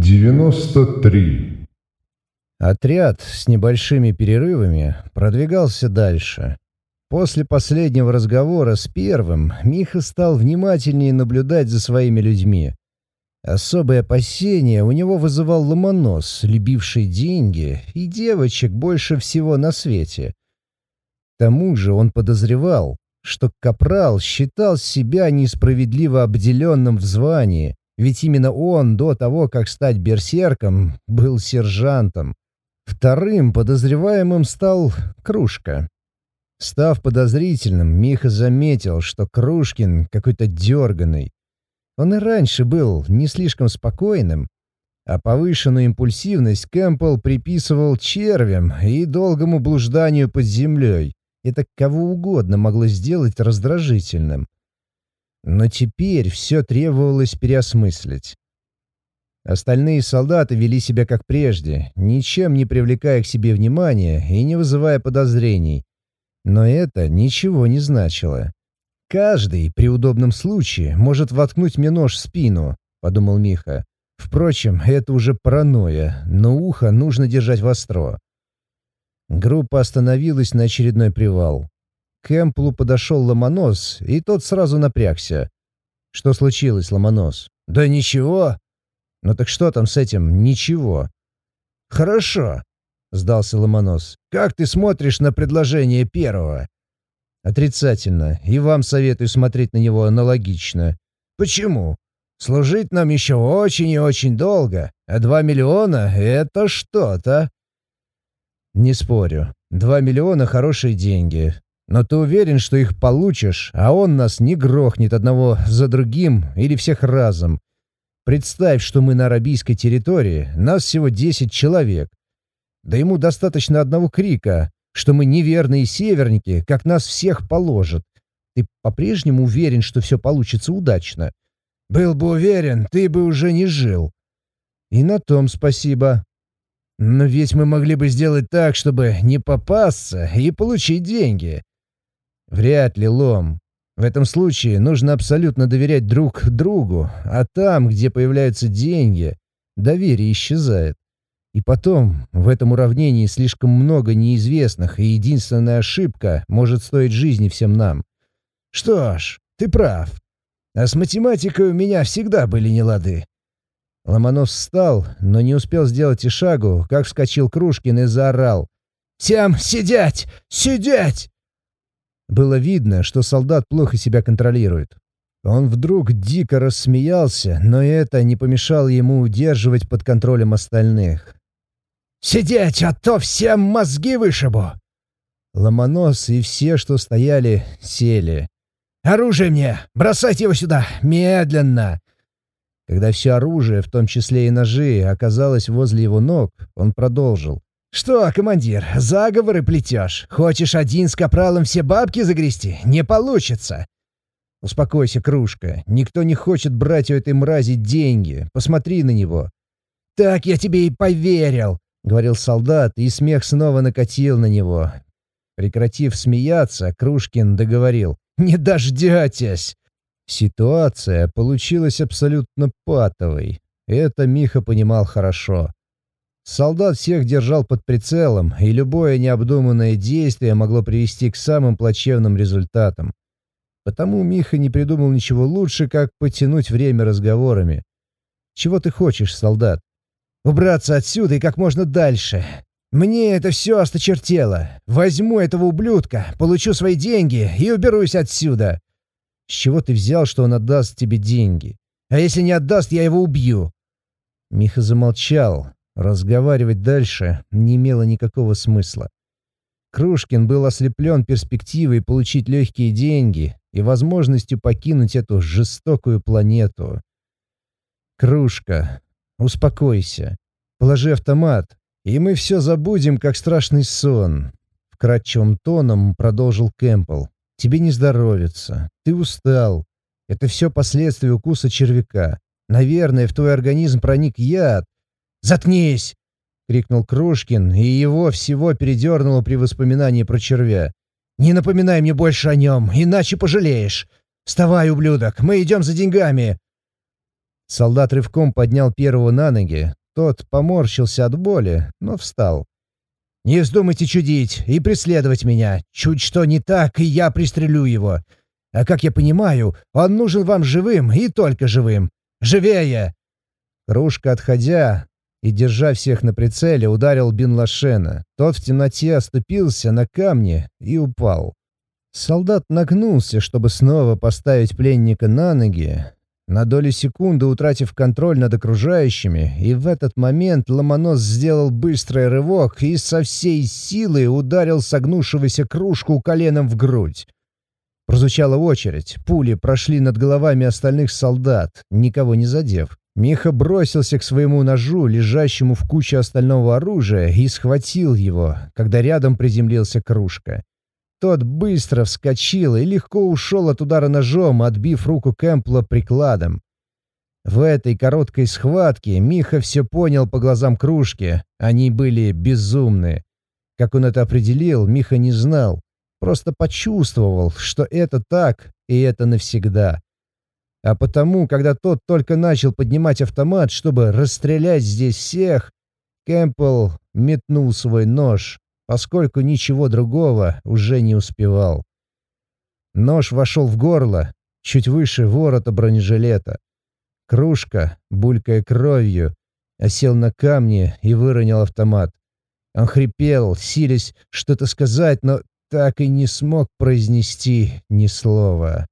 93. Отряд с небольшими перерывами продвигался дальше. После последнего разговора с первым Миха стал внимательнее наблюдать за своими людьми. Особое опасение у него вызывал ломонос, любивший деньги и девочек больше всего на свете. К тому же он подозревал, что Капрал считал себя несправедливо обделенным в звании, ведь именно он до того, как стать берсерком, был сержантом. Вторым подозреваемым стал Кружка. Став подозрительным, Миха заметил, что Кружкин какой-то дерганый. Он и раньше был не слишком спокойным, а повышенную импульсивность Кэмпбелл приписывал червям и долгому блужданию под землей. Это кого угодно могло сделать раздражительным. Но теперь все требовалось переосмыслить. Остальные солдаты вели себя как прежде, ничем не привлекая к себе внимания и не вызывая подозрений. Но это ничего не значило. «Каждый, при удобном случае, может воткнуть мне нож в спину», — подумал Миха. «Впрочем, это уже паранойя, но ухо нужно держать востро». Группа остановилась на очередной привал. К Эмплу подошел Ломонос, и тот сразу напрягся. «Что случилось, Ломонос?» «Да ничего». «Ну так что там с этим «ничего»?» «Хорошо», — сдался Ломонос. «Как ты смотришь на предложение первого?» «Отрицательно, и вам советую смотреть на него аналогично». «Почему? Служить нам еще очень и очень долго, а два миллиона — это что-то». «Не спорю. Два миллиона — хорошие деньги. Но ты уверен, что их получишь, а он нас не грохнет одного за другим или всех разом. Представь, что мы на арабийской территории, нас всего 10 человек. Да ему достаточно одного крика, что мы неверные северники, как нас всех положат. Ты по-прежнему уверен, что все получится удачно? Был бы уверен, ты бы уже не жил. И на том спасибо. Но ведь мы могли бы сделать так, чтобы не попасться и получить деньги. Вряд ли лом. В этом случае нужно абсолютно доверять друг другу, а там, где появляются деньги, доверие исчезает. И потом, в этом уравнении слишком много неизвестных, и единственная ошибка может стоить жизни всем нам. Что ж, ты прав. А с математикой у меня всегда были нелады. Ломонос встал, но не успел сделать и шагу, как вскочил Кружкин и заорал. «Всем сидеть! Сидеть!» Было видно, что солдат плохо себя контролирует. Он вдруг дико рассмеялся, но это не помешало ему удерживать под контролем остальных. «Сидеть, а то всем мозги вышибу!» Ломонос и все, что стояли, сели. «Оружие мне! Бросайте его сюда! Медленно!» Когда все оружие, в том числе и ножи, оказалось возле его ног, он продолжил. «Что, командир, заговоры плетешь? Хочешь один с капралом все бабки загрести? Не получится!» «Успокойся, кружка. Никто не хочет брать у этой мрази деньги. Посмотри на него». «Так я тебе и поверил», — говорил солдат, и смех снова накатил на него. Прекратив смеяться, Кружкин договорил. «Не дождетесь!» Ситуация получилась абсолютно патовой. Это Миха понимал хорошо. Солдат всех держал под прицелом, и любое необдуманное действие могло привести к самым плачевным результатам. Потому Миха не придумал ничего лучше, как потянуть время разговорами. «Чего ты хочешь, солдат?» «Убраться отсюда и как можно дальше. Мне это все осточертело. Возьму этого ублюдка, получу свои деньги и уберусь отсюда». «С чего ты взял, что он отдаст тебе деньги? А если не отдаст, я его убью?» Миха замолчал, Разговаривать дальше не имело никакого смысла. Кружкин был ослеплен перспективой получить легкие деньги и возможностью покинуть эту жестокую планету. «Кружка, успокойся. Положи автомат, и мы все забудем, как страшный сон», — вкрадчивым тоном продолжил Кэмпбелл. «Тебе не здоровится. Ты устал. Это все последствия укуса червяка. Наверное, в твой организм проник яд, «Заткнись!» — крикнул Кружкин, и его всего передернуло при воспоминании про червя. «Не напоминай мне больше о нем, иначе пожалеешь! Вставай, ублюдок, мы идем за деньгами!» Солдат рывком поднял первого на ноги. Тот поморщился от боли, но встал. «Не вздумайте чудить и преследовать меня. Чуть что не так, и я пристрелю его. А как я понимаю, он нужен вам живым и только живым. Живее!» Кружка, отходя и, держа всех на прицеле, ударил Бин Лашена. Тот в темноте оступился на камне и упал. Солдат нагнулся, чтобы снова поставить пленника на ноги, на долю секунды утратив контроль над окружающими, и в этот момент Ломонос сделал быстрый рывок и со всей силы ударил согнувшегося кружку коленом в грудь. Прозвучала очередь, пули прошли над головами остальных солдат, никого не задев. Миха бросился к своему ножу, лежащему в куче остального оружия, и схватил его, когда рядом приземлился кружка. Тот быстро вскочил и легко ушел от удара ножом, отбив руку Кэмпла прикладом. В этой короткой схватке Миха все понял по глазам кружки. Они были безумны. Как он это определил, Миха не знал. Просто почувствовал, что это так, и это навсегда. А потому, когда тот только начал поднимать автомат, чтобы расстрелять здесь всех, Кэмпбелл метнул свой нож поскольку ничего другого уже не успевал. Нож вошел в горло, чуть выше ворота бронежилета. Кружка, булькая кровью, осел на камни и выронил автомат. Он хрипел, силясь что-то сказать, но так и не смог произнести ни слова.